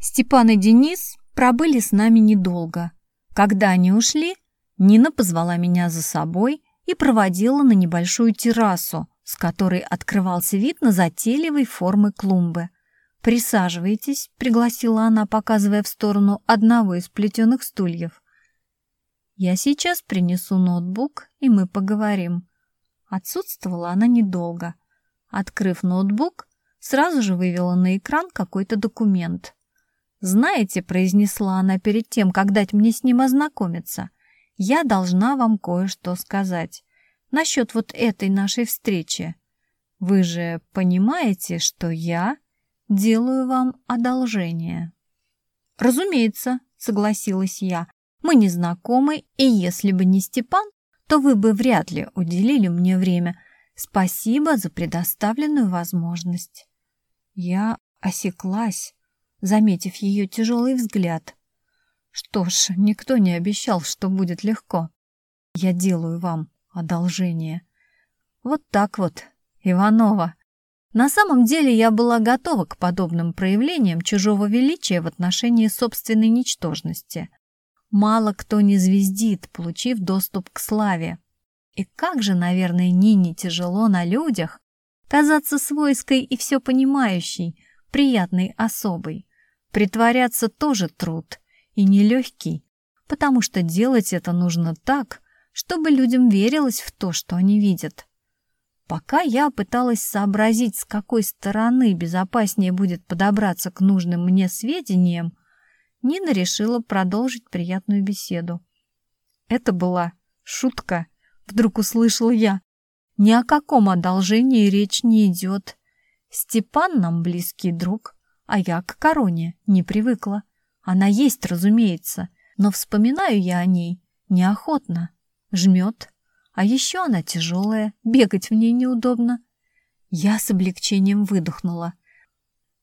Степан и Денис пробыли с нами недолго. Когда они ушли, Нина позвала меня за собой и проводила на небольшую террасу, с которой открывался вид на затейливой формы клумбы. «Присаживайтесь», — пригласила она, показывая в сторону одного из плетеных стульев. «Я сейчас принесу ноутбук, и мы поговорим». Отсутствовала она недолго. Открыв ноутбук, сразу же вывела на экран какой-то документ. «Знаете», — произнесла она перед тем, как дать мне с ним ознакомиться, «я должна вам кое-что сказать насчет вот этой нашей встречи. Вы же понимаете, что я делаю вам одолжение?» «Разумеется», — согласилась я, «мы не знакомы, и если бы не Степан, то вы бы вряд ли уделили мне время. Спасибо за предоставленную возможность». Я осеклась, заметив ее тяжелый взгляд. Что ж, никто не обещал, что будет легко. Я делаю вам одолжение. Вот так вот, Иванова. На самом деле я была готова к подобным проявлениям чужого величия в отношении собственной ничтожности. Мало кто не звездит, получив доступ к славе. И как же, наверное, Нине тяжело на людях казаться свойской и все понимающей, приятной особой. Притворяться тоже труд и нелегкий, потому что делать это нужно так, чтобы людям верилось в то, что они видят. Пока я пыталась сообразить, с какой стороны безопаснее будет подобраться к нужным мне сведениям, Нина решила продолжить приятную беседу. Это была шутка, вдруг услышал я. Ни о каком одолжении речь не идет. Степан нам близкий друг, а я к короне не привыкла. Она есть, разумеется, но вспоминаю я о ней неохотно. Жмет. А еще она тяжелая, бегать в ней неудобно. Я с облегчением выдохнула.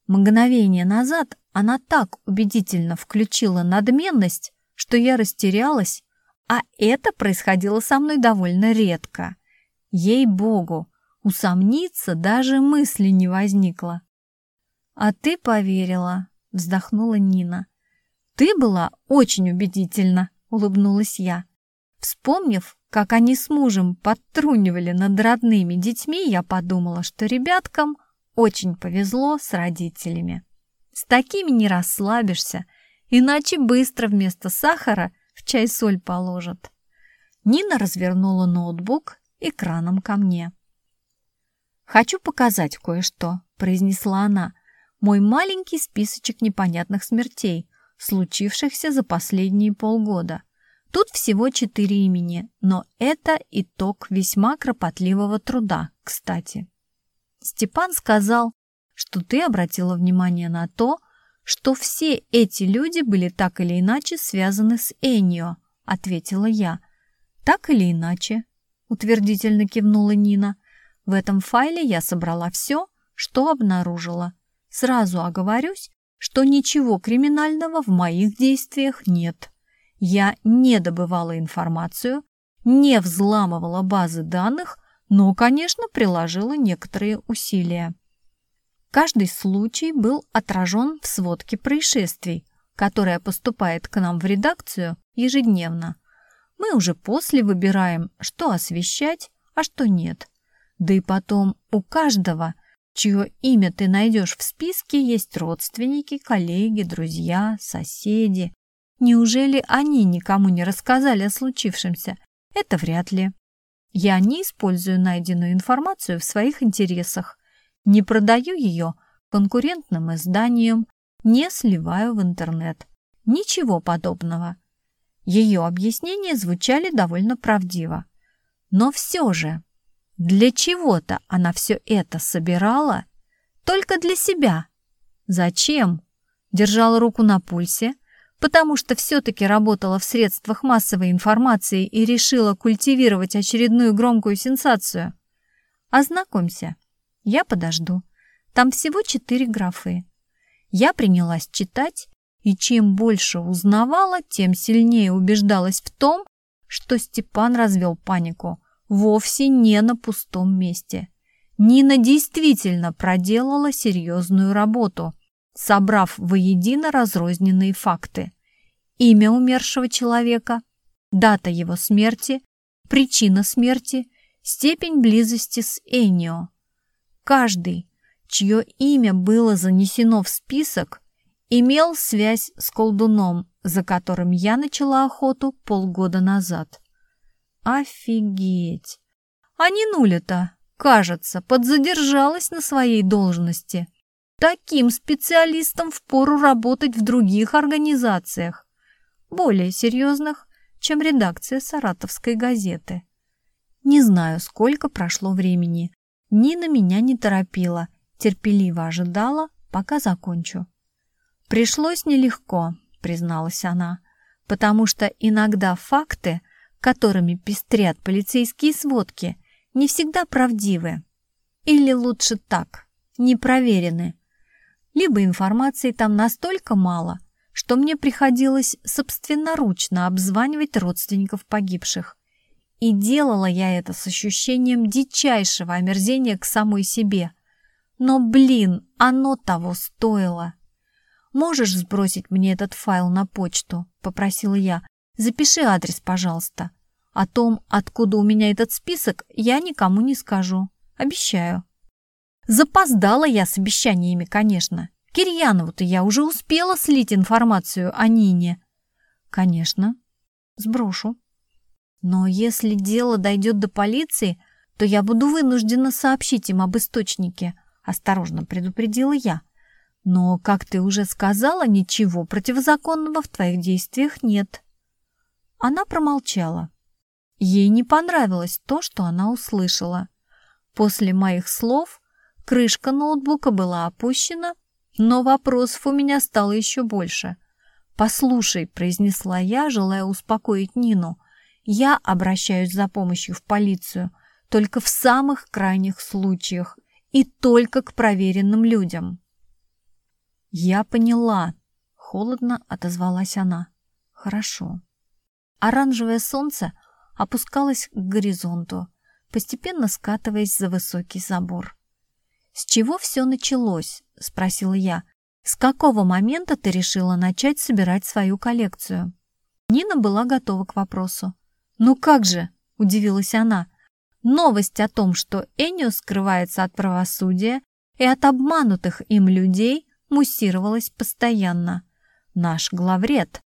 Мгновение назад она так убедительно включила надменность, что я растерялась, а это происходило со мной довольно редко. Ей-богу, усомниться даже мысли не возникло. «А ты поверила», — вздохнула Нина. «Ты была очень убедительна», — улыбнулась я. Вспомнив, как они с мужем подтрунивали над родными детьми, я подумала, что ребяткам очень повезло с родителями. С такими не расслабишься, иначе быстро вместо сахара в чай соль положат. Нина развернула ноутбук экраном ко мне. «Хочу показать кое-что», — произнесла она мой маленький списочек непонятных смертей, случившихся за последние полгода. Тут всего четыре имени, но это итог весьма кропотливого труда, кстати. Степан сказал, что ты обратила внимание на то, что все эти люди были так или иначе связаны с Энио, ответила я. Так или иначе, утвердительно кивнула Нина. В этом файле я собрала все, что обнаружила. Сразу оговорюсь, что ничего криминального в моих действиях нет. Я не добывала информацию, не взламывала базы данных, но, конечно, приложила некоторые усилия. Каждый случай был отражен в сводке происшествий, которая поступает к нам в редакцию ежедневно. Мы уже после выбираем, что освещать, а что нет. Да и потом у каждого – чье имя ты найдешь в списке, есть родственники, коллеги, друзья, соседи. Неужели они никому не рассказали о случившемся? Это вряд ли. Я не использую найденную информацию в своих интересах, не продаю ее конкурентным изданиям, не сливаю в интернет. Ничего подобного. Ее объяснения звучали довольно правдиво. Но все же для чего-то она все это собирала? Только для себя. Зачем? Держала руку на пульсе, потому что все-таки работала в средствах массовой информации и решила культивировать очередную громкую сенсацию. Ознакомься. Я подожду. Там всего четыре графы. Я принялась читать, и чем больше узнавала, тем сильнее убеждалась в том, что Степан развел панику – вовсе не на пустом месте. Нина действительно проделала серьезную работу. собрав воедино разрозненные факты. Имя умершего человека, дата его смерти, причина смерти, степень близости с Энио. Каждый, чье имя было занесено в список, имел связь с колдуном, за которым я начала охоту полгода назад. Офигеть! А не нуля-то, кажется, подзадержалась на своей должности. Таким специалистам впору работать в других организациях, более серьезных, чем редакция саратовской газеты. Не знаю, сколько прошло времени. Нина меня не торопила, терпеливо ожидала, пока закончу. «Пришлось нелегко», — призналась она, «потому что иногда факты, которыми пестрят полицейские сводки, не всегда правдивы. Или лучше так, не проверены. Либо информации там настолько мало, что мне приходилось собственноручно обзванивать родственников погибших. И делала я это с ощущением дичайшего омерзения к самой себе. Но, блин, оно того стоило. «Можешь сбросить мне этот файл на почту?» — попросила я. «Запиши адрес, пожалуйста. О том, откуда у меня этот список, я никому не скажу. Обещаю». Запоздала я с обещаниями, конечно. Кирьянову-то я уже успела слить информацию о Нине. Конечно, сброшу. Но если дело дойдет до полиции, то я буду вынуждена сообщить им об источнике, осторожно предупредила я. Но, как ты уже сказала, ничего противозаконного в твоих действиях нет. Она промолчала. Ей не понравилось то, что она услышала. После моих слов крышка ноутбука была опущена, но вопросов у меня стало еще больше. «Послушай», — произнесла я, желая успокоить Нину, «я обращаюсь за помощью в полицию только в самых крайних случаях и только к проверенным людям». «Я поняла», — холодно отозвалась она. «Хорошо». Оранжевое солнце опускалось к горизонту, постепенно скатываясь за высокий забор. «С чего все началось?» — спросила я. «С какого момента ты решила начать собирать свою коллекцию?» Нина была готова к вопросу. «Ну как же?» — удивилась она. «Новость о том, что Энио скрывается от правосудия и от обманутых им людей, муссировалась постоянно. Наш главред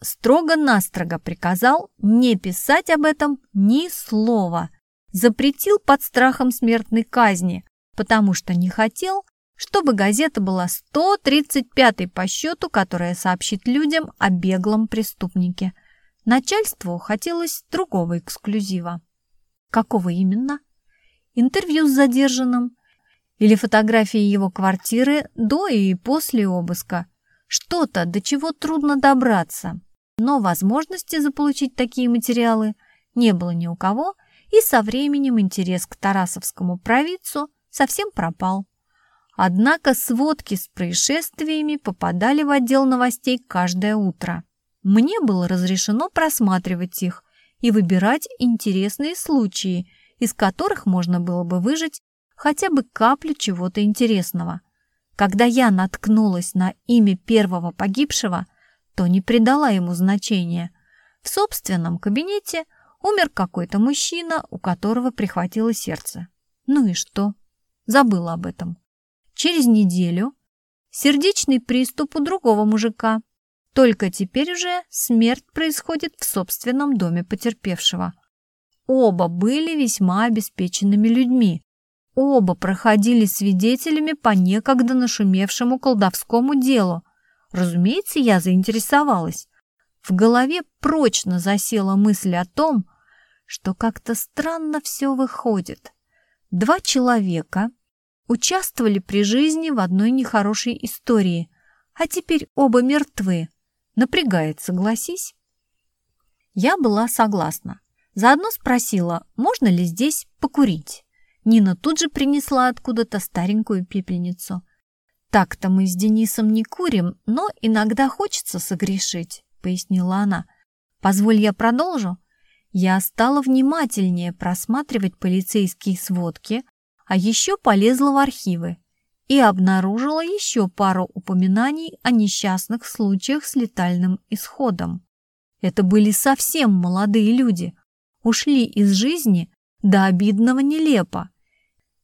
строго-настрого приказал не писать об этом ни слова, запретил под страхом смертной казни, потому что не хотел, чтобы газета была 135-й по счету, которая сообщит людям о беглом преступнике. Начальству хотелось другого эксклюзива. Какого именно? Интервью с задержанным, или фотографии его квартиры до и после обыска. Что-то, до чего трудно добраться. Но возможности заполучить такие материалы не было ни у кого, и со временем интерес к Тарасовскому провидцу совсем пропал. Однако сводки с происшествиями попадали в отдел новостей каждое утро. Мне было разрешено просматривать их и выбирать интересные случаи, из которых можно было бы выжать хотя бы каплю чего-то интересного. Когда я наткнулась на имя первого погибшего, то не придала ему значения. В собственном кабинете умер какой-то мужчина, у которого прихватило сердце. Ну и что? Забыла об этом. Через неделю сердечный приступ у другого мужика. Только теперь уже смерть происходит в собственном доме потерпевшего. Оба были весьма обеспеченными людьми, Оба проходили свидетелями по некогда нашумевшему колдовскому делу. Разумеется, я заинтересовалась. В голове прочно засела мысль о том, что как-то странно все выходит. Два человека участвовали при жизни в одной нехорошей истории, а теперь оба мертвы. Напрягает, согласись? Я была согласна. Заодно спросила, можно ли здесь покурить. Нина тут же принесла откуда-то старенькую пепельницу. «Так-то мы с Денисом не курим, но иногда хочется согрешить», — пояснила она. «Позволь я продолжу?» Я стала внимательнее просматривать полицейские сводки, а еще полезла в архивы. и обнаружила еще пару упоминаний о несчастных случаях с летальным исходом. Это были совсем молодые люди, ушли из жизни до обидного нелепо.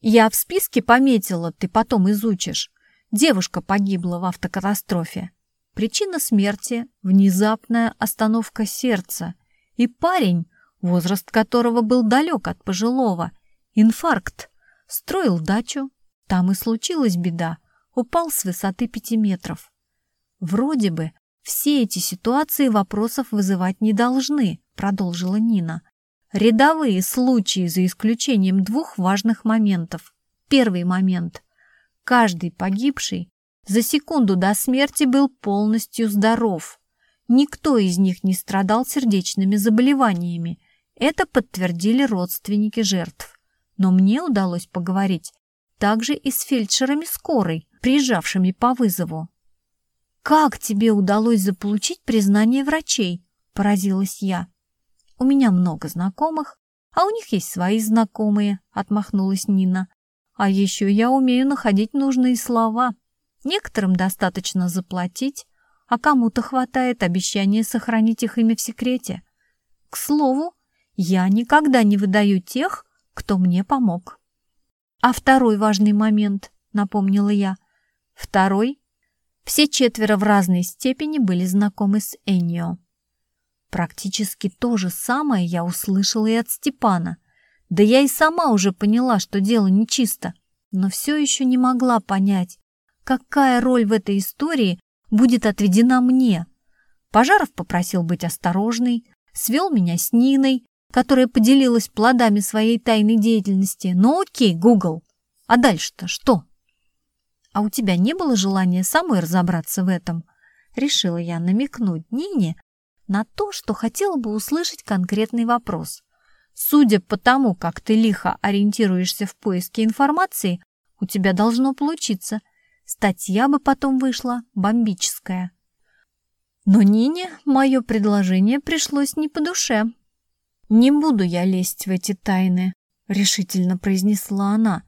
Я в списке пометила, ты потом изучишь. Девушка погибла в автокатастрофе. Причина смерти – внезапная остановка сердца. И парень, возраст которого был далек от пожилого, инфаркт, строил дачу, там и случилась беда, упал с высоты пяти метров. Вроде бы все эти ситуации вопросов вызывать не должны, продолжила Нина. Рядовые случаи за исключением двух важных моментов. Первый момент. Каждый погибший за секунду до смерти был полностью здоров. Никто из них не страдал сердечными заболеваниями. Это подтвердили родственники жертв. Но мне удалось поговорить также и с фельдшерами скорой, приезжавшими по вызову. «Как тебе удалось заполучить признание врачей?» – поразилась я. «У меня много знакомых, а у них есть свои знакомые», – отмахнулась Нина. «А еще я умею находить нужные слова. Некоторым достаточно заплатить, а кому-то хватает обещания сохранить их имя в секрете. К слову, я никогда не выдаю тех, кто мне помог». «А второй важный момент», — напомнила я. «Второй?» Все четверо в разной степени были знакомы с Эннио. Практически то же самое я услышала и от Степана. Да я и сама уже поняла, что дело нечисто, но все еще не могла понять, какая роль в этой истории будет отведена мне. Пожаров попросил быть осторожной, свел меня с Ниной, которая поделилась плодами своей тайной деятельности. Ну окей, Google. А дальше-то что? А у тебя не было желания самой разобраться в этом? Решила я намекнуть Нине на то, что хотела бы услышать конкретный вопрос. Судя по тому, как ты лихо ориентируешься в поиске информации, у тебя должно получиться. Статья бы потом вышла бомбическая. Но Нине мое предложение пришлось не по душе. «Не буду я лезть в эти тайны», — решительно произнесла она.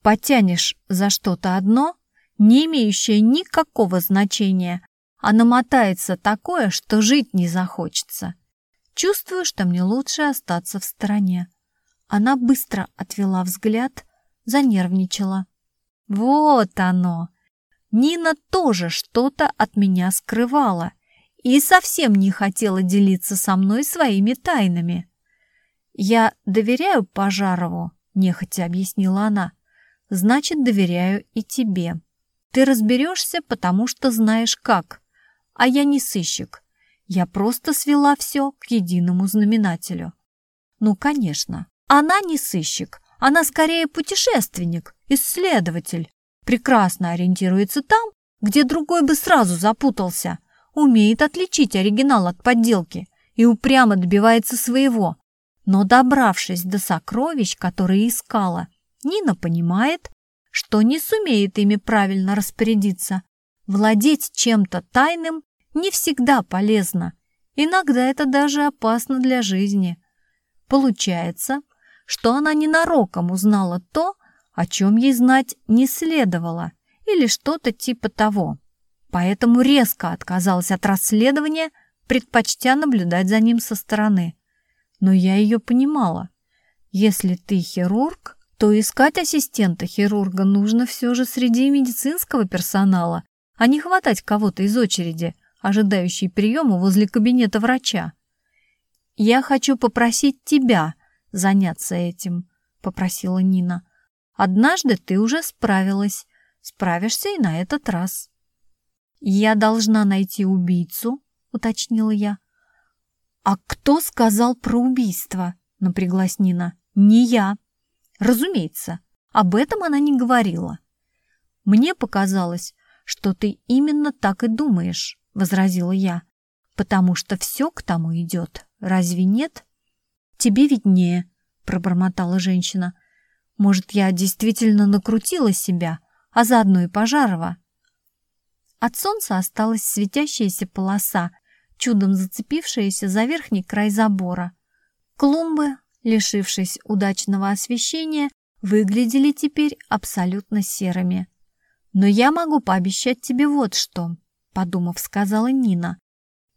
«Потянешь за что-то одно, не имеющее никакого значения, а намотается такое, что жить не захочется. Чувствую, что мне лучше остаться в стороне». Она быстро отвела взгляд, занервничала. «Вот оно!» Нина тоже что-то от меня скрывала и совсем не хотела делиться со мной своими тайнами. «Я доверяю Пожарову», — нехотя объяснила она. «Значит, доверяю и тебе. Ты разберешься, потому что знаешь как. А я не сыщик. Я просто свела все к единому знаменателю». «Ну, конечно, она не сыщик. Она скорее путешественник, исследователь. Прекрасно ориентируется там, где другой бы сразу запутался. Умеет отличить оригинал от подделки и упрямо добивается своего» Но добравшись до сокровищ, которые искала, Нина понимает, что не сумеет ими правильно распорядиться. Владеть чем-то тайным не всегда полезно. Иногда это даже опасно для жизни. Получается, что она ненароком узнала то, о чем ей знать не следовало, или что-то типа того. Поэтому резко отказалась от расследования, предпочтя наблюдать за ним со стороны но я ее понимала. Если ты хирург, то искать ассистента хирурга нужно все же среди медицинского персонала, а не хватать кого-то из очереди, ожидающей приема возле кабинета врача. «Я хочу попросить тебя заняться этим», — попросила Нина. «Однажды ты уже справилась, справишься и на этот раз». «Я должна найти убийцу», — уточнила я. «А кто сказал про убийство?» — напряглась Нина. «Не я». «Разумеется, об этом она не говорила». «Мне показалось, что ты именно так и думаешь», — возразила я. «Потому что все к тому идет. Разве нет?» «Тебе виднее», — пробормотала женщина. «Может, я действительно накрутила себя, а заодно и Пожарова?» От солнца осталась светящаяся полоса, чудом зацепившаяся за верхний край забора. Клумбы, лишившись удачного освещения, выглядели теперь абсолютно серыми. Но я могу пообещать тебе вот что, подумав, сказала Нина.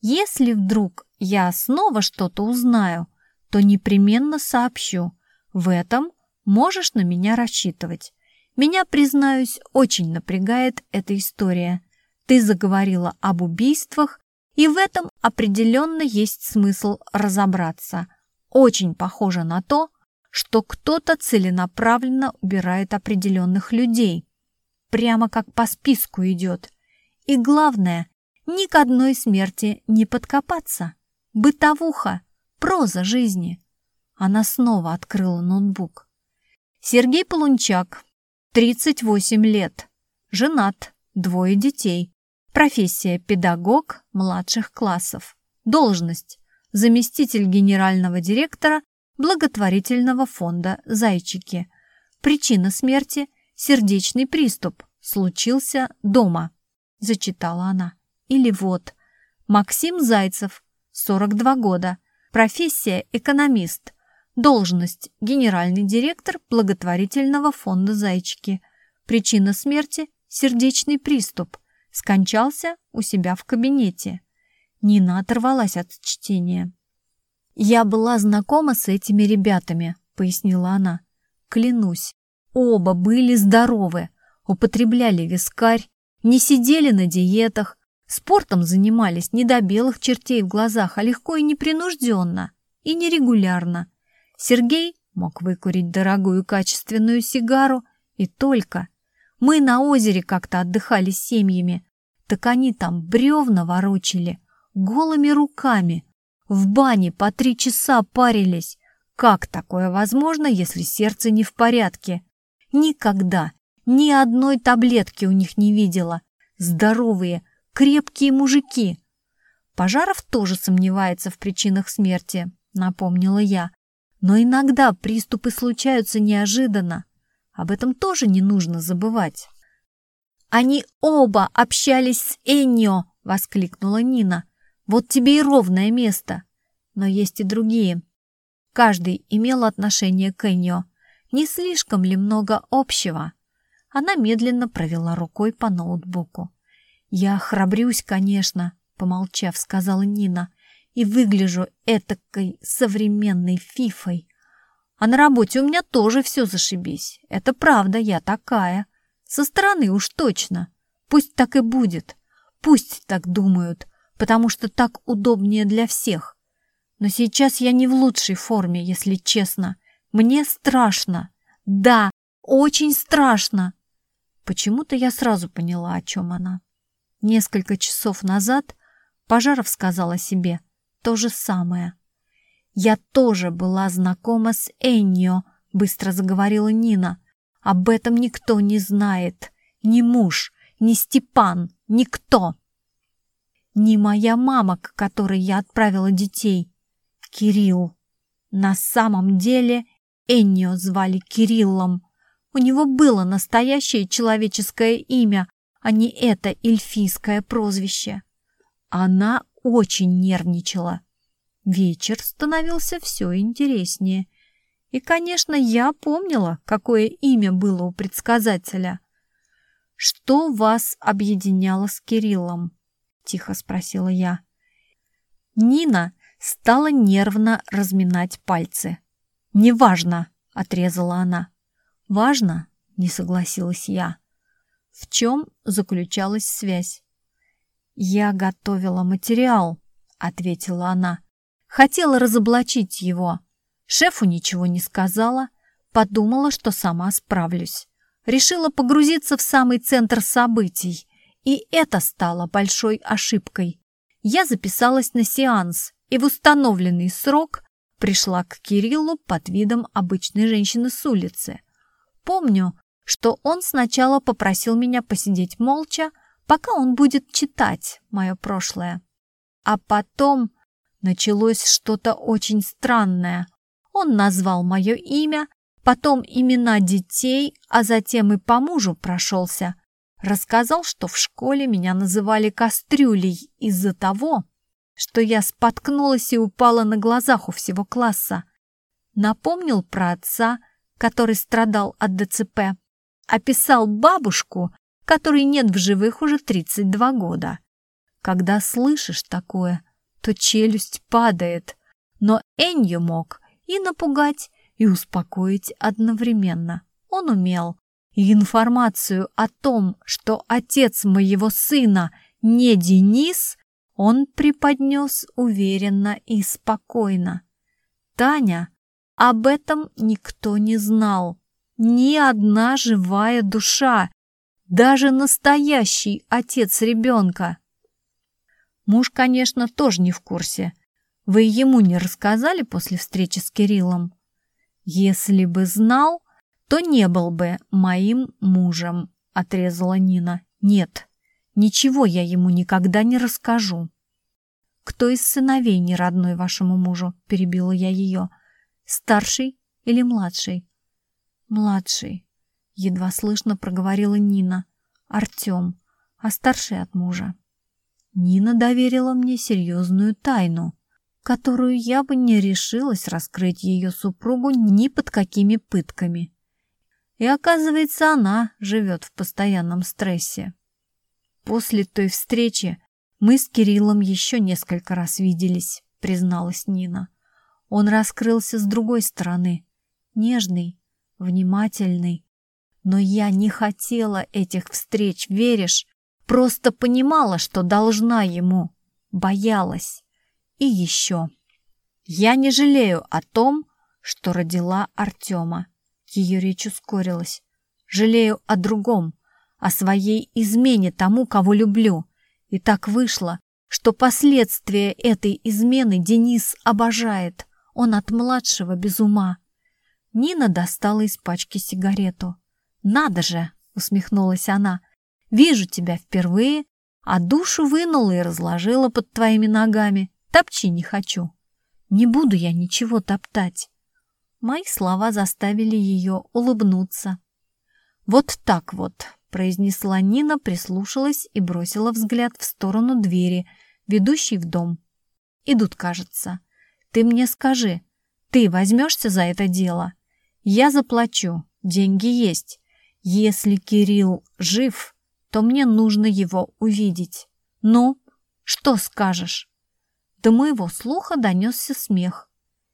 Если вдруг я снова что-то узнаю, то непременно сообщу. В этом можешь на меня рассчитывать. Меня, признаюсь, очень напрягает эта история. Ты заговорила об убийствах, и в этом определенно есть смысл разобраться. Очень похоже на то, что кто-то целенаправленно убирает определенных людей. Прямо как по списку идет. И главное, ни к одной смерти не подкопаться. Бытовуха, проза жизни. Она снова открыла ноутбук. Сергей Полунчак, 38 лет, женат, двое детей. Профессия – педагог младших классов. Должность – заместитель генерального директора благотворительного фонда «Зайчики». Причина смерти – сердечный приступ. Случился дома. Зачитала она. Или вот. Максим Зайцев, 42 года. Профессия – экономист. Должность – генеральный директор благотворительного фонда «Зайчики». Причина смерти – сердечный приступ скончался у себя в кабинете. Нина оторвалась от чтения. «Я была знакома с этими ребятами», — пояснила она. «Клянусь, оба были здоровы, употребляли вискарь, не сидели на диетах, спортом занимались не до белых чертей в глазах, а легко и непринужденно, и нерегулярно. Сергей мог выкурить дорогую качественную сигару, и только. Мы на озере как-то отдыхали с семьями. Так они там бревна ворочили, голыми руками. В бане по три часа парились. Как такое возможно, если сердце не в порядке? Никогда ни одной таблетки у них не видела. Здоровые, крепкие мужики. Пожаров тоже сомневается в причинах смерти, напомнила я. Но иногда приступы случаются неожиданно. Об этом тоже не нужно забывать. «Они оба общались с Эннио!» — воскликнула Нина. «Вот тебе и ровное место!» Но есть и другие. Каждый имел отношение к Эннио. Не слишком ли много общего? Она медленно провела рукой по ноутбуку. «Я храбрюсь, конечно», — помолчав, сказала Нина, «и выгляжу этакой современной фифой. А на работе у меня тоже все зашибись. Это правда, я такая. Со стороны уж точно. Пусть так и будет. Пусть так думают, потому что так удобнее для всех. Но сейчас я не в лучшей форме, если честно. Мне страшно. Да, очень страшно. Почему-то я сразу поняла, о чем она. Несколько часов назад Пожаров сказала себе то же самое. «Я тоже была знакома с Эннио», — быстро заговорила Нина. «Об этом никто не знает. Ни муж, ни Степан, никто. Ни моя мама, к которой я отправила детей. Кирилл. На самом деле Эннио звали Кириллом. У него было настоящее человеческое имя, а не это эльфийское прозвище. Она очень нервничала. Вечер становился все интереснее. И, конечно, я помнила, какое имя было у предсказателя. «Что вас объединяло с Кириллом?» — тихо спросила я. Нина стала нервно разминать пальцы. «Неважно», — отрезала она. «Важно?» — не согласилась я. В чем заключалась связь? «Я готовила материал», — ответила она. Хотела разоблачить его. Шефу ничего не сказала, подумала, что сама справлюсь. Решила погрузиться в самый центр событий, и это стало большой ошибкой. Я записалась на сеанс и в установленный срок пришла к Кириллу под видом обычной женщины с улицы. Помню, что он сначала попросил меня посидеть молча, пока он будет читать мое прошлое. А потом Началось что-то очень странное. Он назвал мое имя, потом имена детей, а затем и по мужу прошелся. Рассказал, что в школе меня называли кастрюлей из-за того, что я споткнулась и упала на глазах у всего класса. Напомнил про отца, который страдал от ДЦП. Описал бабушку, который нет в живых уже 32 года. Когда слышишь такое, то челюсть падает. Но Энью мог и напугать, и успокоить одновременно. Он умел. И информацию о том, что отец моего сына не Денис, он преподнес уверенно и спокойно. Таня, об этом никто не знал. Ни одна живая душа, даже настоящий отец ребенка. Муж, конечно, тоже не в курсе. Вы ему не рассказали после встречи с Кириллом? Если бы знал, то не был бы моим мужем, отрезала Нина. Нет, ничего я ему никогда не расскажу. Кто из сыновей не родной вашему мужу? Перебила я ее. Старший или младший? Младший. Едва слышно проговорила Нина. Артем, а старший от мужа. Нина доверила мне серьезную тайну, которую я бы не решилась раскрыть ее супругу ни под какими пытками. И оказывается, она живет в постоянном стрессе. После той встречи мы с Кириллом еще несколько раз виделись, призналась Нина. Он раскрылся с другой стороны, нежный, внимательный. Но я не хотела этих встреч, веришь? Просто понимала, что должна ему. Боялась. И еще. Я не жалею о том, что родила Артема. Ее речь ускорилась. Жалею о другом, о своей измене тому, кого люблю. И так вышло, что последствия этой измены Денис обожает. Он от младшего без ума. Нина достала из пачки сигарету. «Надо же!» — усмехнулась она — Вижу тебя впервые, а душу вынула и разложила под твоими ногами. Топчи не хочу. Не буду я ничего топтать. Мои слова заставили ее улыбнуться. «Вот так вот», — произнесла Нина, прислушалась и бросила взгляд в сторону двери, ведущей в дом. «Идут, кажется. Ты мне скажи, ты возьмешься за это дело? Я заплачу, деньги есть. Если Кирилл жив, то мне нужно его увидеть. Ну, что скажешь?» До моего слуха донесся смех.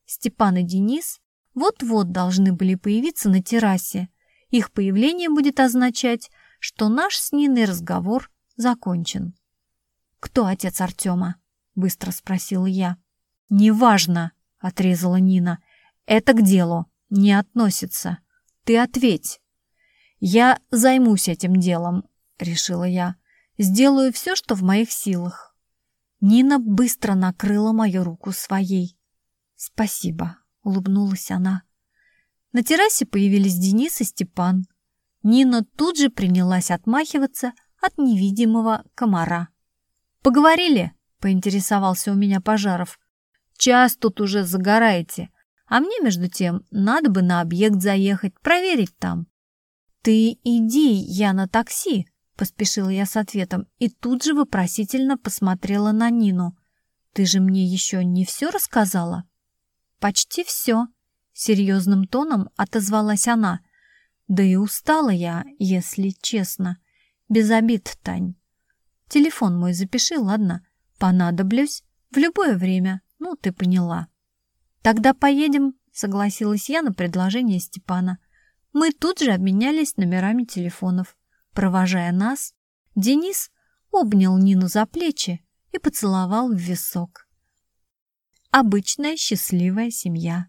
Степан и Денис вот-вот должны были появиться на террасе. Их появление будет означать, что наш с Ниной разговор закончен. «Кто отец Артема?» — быстро спросила я. «Неважно», — отрезала Нина. «Это к делу не относится. Ты ответь». «Я займусь этим делом. — решила я. «Сделаю все, что в моих силах». Нина быстро накрыла мою руку своей. «Спасибо», — улыбнулась она. На террасе появились Денис и Степан. Нина тут же принялась отмахиваться от невидимого комара. «Поговорили?» — поинтересовался у меня Пожаров. «Час тут уже загораете, а мне, между тем, надо бы на объект заехать, проверить там». «Ты иди, я на такси», Поспешила я с ответом и тут же вопросительно посмотрела на Нину. «Ты же мне еще не все рассказала?» «Почти все», — серьезным тоном отозвалась она. «Да и устала я, если честно. Без обид, Тань. Телефон мой запиши, ладно? Понадоблюсь. В любое время. Ну, ты поняла». «Тогда поедем», — согласилась я на предложение Степана. Мы тут же обменялись номерами телефонов. Провожая нас, Денис обнял Нину за плечи и поцеловал в висок. Обычная счастливая семья.